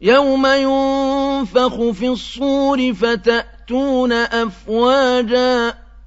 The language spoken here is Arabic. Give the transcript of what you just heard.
يَوْمَ يُنفَخُ فِي الصُّورِ فَتَأْتُونَ أَفْوَاجًا